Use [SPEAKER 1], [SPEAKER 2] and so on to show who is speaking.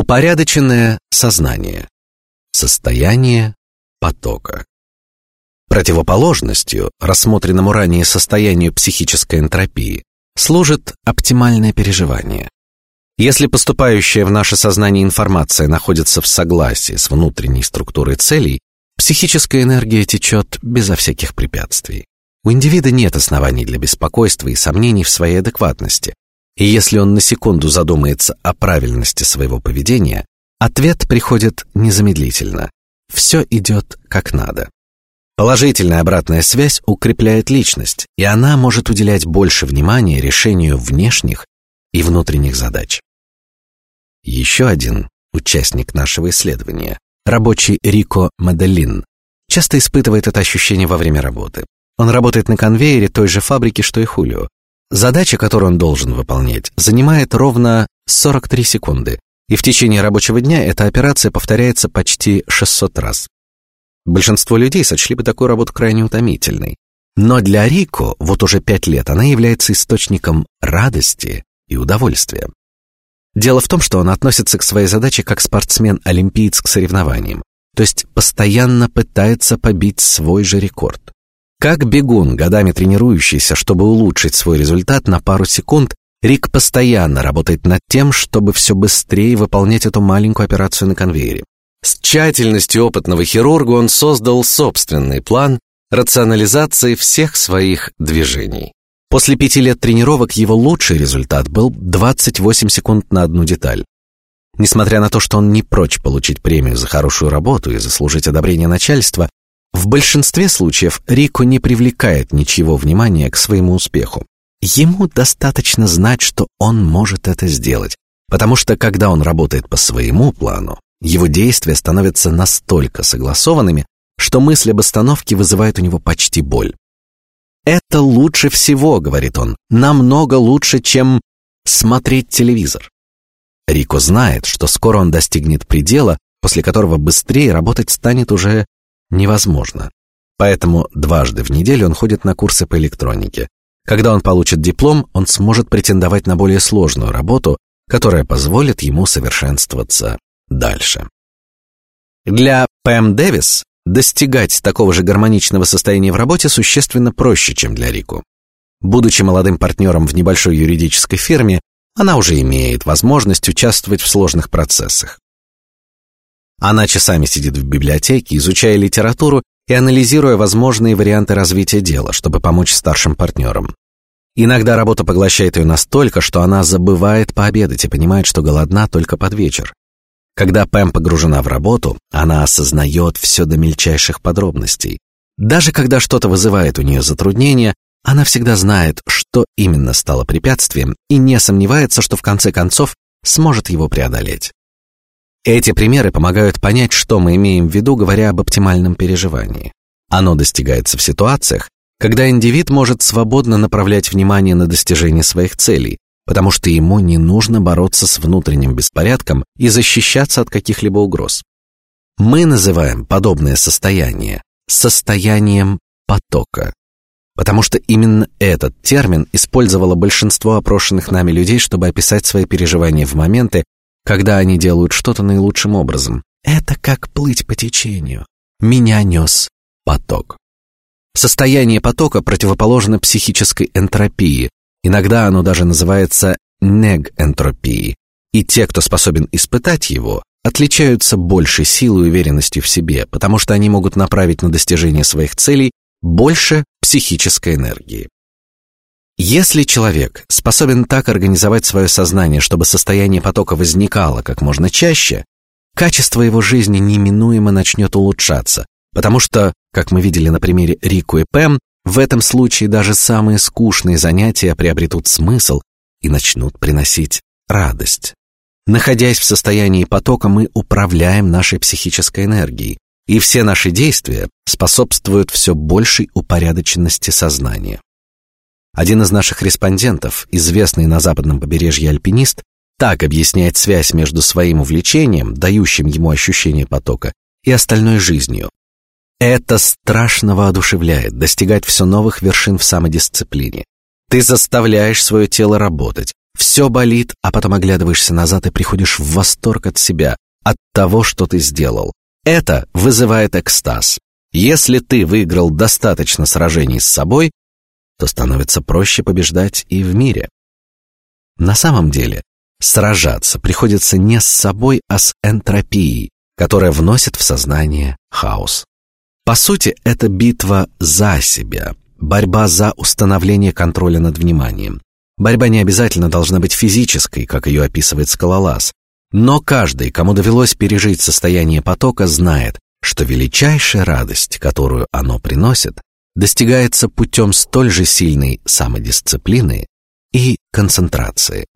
[SPEAKER 1] Упорядоченное сознание. Состояние потока. Противоположностью рассмотренному ранее состоянию психической энтропии служит оптимальное переживание. Если поступающая в наше сознание информация находится в согласии с внутренней структурой целей, психическая энергия течет безо всяких препятствий. У индивида нет оснований для беспокойства и сомнений в своей адекватности, и если он на секунду задумается о правильности своего поведения, ответ приходит незамедлительно. Все идет как надо. Положительная обратная связь укрепляет личность, и она может уделять больше внимания решению внешних и внутренних задач. Еще один участник нашего исследования, рабочий Рико Маделин, часто испытывает это ощущение во время работы. Он работает на конвейере той же фабрики, что и Хулио, Задача, которую он должен выполнять, занимает ровно 43 секунды, и в течение рабочего дня эта операция повторяется почти 600 раз. Большинство людей сочли бы такую работу крайне утомительной, но для Рико вот уже пять лет она является источником радости и удовольствия. Дело в том, что он относится к своей задаче как спортсмен-олимпиец к соревнованиям, то есть постоянно пытается побить свой же рекорд. Как бегун, годами тренирующийся, чтобы улучшить свой результат на пару секунд, Рик постоянно работает над тем, чтобы все быстрее выполнять эту маленькую операцию на конвейере. С тщательностью опытного хирурга он создал собственный план рационализации всех своих движений. После пяти лет тренировок его лучший результат был 28 секунд на одну деталь. Несмотря на то, что он не прочь получить премию за хорошую работу и заслужить одобрение начальства, в большинстве случаев Рико не привлекает ничего внимания к своему успеху. Ему достаточно знать, что он может это сделать, потому что когда он работает по своему плану, его действия становятся настолько согласованными, что мысль об остановке вызывает у него почти боль. Это лучше всего, говорит он, намного лучше, чем смотреть телевизор. Рико знает, что скоро он достигнет предела, после которого быстрее работать станет уже невозможно. Поэтому дважды в неделю он ходит на курсы по электронике. Когда он получит диплом, он сможет претендовать на более сложную работу, которая позволит ему совершенствоваться дальше. Для Пэм Дэвис достигать такого же гармоничного состояния в работе существенно проще, чем для Рику. Будучи молодым партнером в небольшой юридической фирме, она уже имеет возможность участвовать в сложных процессах. Она часами сидит в библиотеке, изучая литературу и анализируя возможные варианты развития дела, чтобы помочь старшим партнерам. Иногда работа поглощает ее настолько, что она забывает пообедать и понимает, что голодна только под вечер. Когда Пэм погружена в работу, она осознает все до мельчайших подробностей. Даже когда что-то вызывает у нее затруднения, она всегда знает, что именно стало препятствием, и не сомневается, что в конце концов сможет его преодолеть. Эти примеры помогают понять, что мы имеем в виду, говоря об оптимальном переживании. Оно достигается в ситуациях, когда индивид может свободно направлять внимание на достижение своих целей, потому что ему не нужно бороться с внутренним беспорядком и защищаться от каких-либо угроз. Мы называем подобное состояние состоянием потока, потому что именно этот термин использовало большинство опрошенных нами людей, чтобы описать свои переживания в моменты, когда они делают что-то наилучшим образом. Это как плыть по течению. Меня нес поток. Состояние потока противоположно психической энтропии. Иногда оно даже называется негэнтропией. И те, кто способен испытать его, отличаются большей силой и уверенностью в себе, потому что они могут направить на достижение своих целей больше психической энергии. Если человек способен так организовать свое сознание, чтобы состояние потока возникало как можно чаще, качество его жизни неминуемо начнет улучшаться, потому что, как мы видели на примере Рику и Пэм, в этом случае даже самые скучные занятия приобретут смысл и начнут приносить радость. Находясь в состоянии потока, мы управляем нашей психической энергией, и все наши действия способствуют все большей упорядоченности сознания. Один из наших респондентов, известный на западном побережье альпинист, так объясняет связь между своим увлечением, дающим ему ощущение потока, и остальной жизнью. Это страшно воодушевляет достигать все новых вершин в самодисциплине. Ты заставляешь свое тело работать, Все болит, а потом оглядываешься назад и приходишь в восторг от себя, от того, что ты сделал. Это вызывает экстаз. Если ты выиграл достаточно сражений с собой, то становится проще побеждать и в мире. На самом деле, сражаться приходится не с собой, а с энтропией, которая вносит в сознание хаос. По сути, это битва за себя, борьба за установление контроля над вниманием. Борьба не обязательно должна быть физической, как ее описывает скалолаз, но каждый, кому довелось пережить состояние потока, знает, что величайшая радость, которую оно приносит, достигается путем столь же сильной самодисциплины и концентрации.